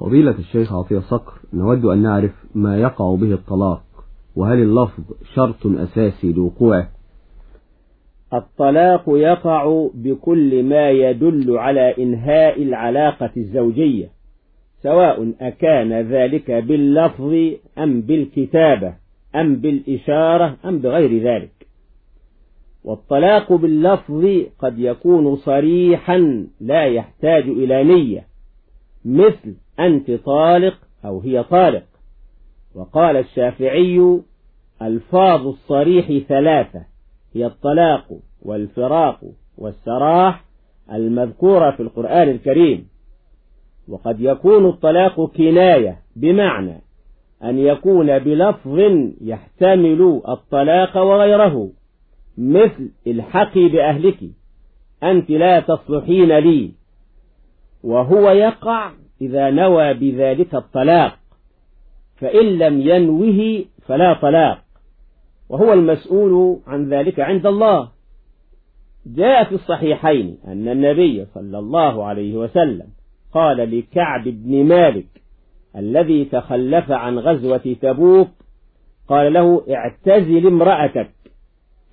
فضيلة الشيخ عطية صقر نود أن نعرف ما يقع به الطلاق وهل اللفظ شرط أساسي لوقوعه؟ الطلاق يقع بكل ما يدل على إنهاء العلاقة الزوجية سواء أكان ذلك باللفظ أم بالكتابة أم بالإشارة أم بغير ذلك. والطلاق باللفظ قد يكون صريحا لا يحتاج إلى نية مثل أنت طالق أو هي طالق. وقال الشافعي الفاظ الصريح ثلاثة هي الطلاق والفراق والسراح المذكورة في القرآن الكريم. وقد يكون الطلاق كناية بمعنى أن يكون بلفظ يحتمل الطلاق وغيره مثل الحقي بأهلك أنت لا تصلحين لي وهو يقع إذا نوى بذلك الطلاق فإن لم ينوه فلا طلاق. وهو المسؤول عن ذلك عند الله. جاء في الصحيحين أن النبي صلى الله عليه وسلم قال لكعب بن مالك الذي تخلف عن غزوة تبوك قال له اعتزل امرأتك.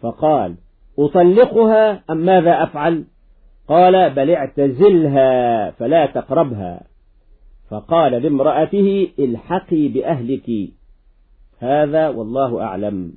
فقال أطلقها أم ماذا أفعل؟ قال بل اعتزلها فلا تقربها. فقال لامرأته الحقي بأهلك. هذا والله أعلم.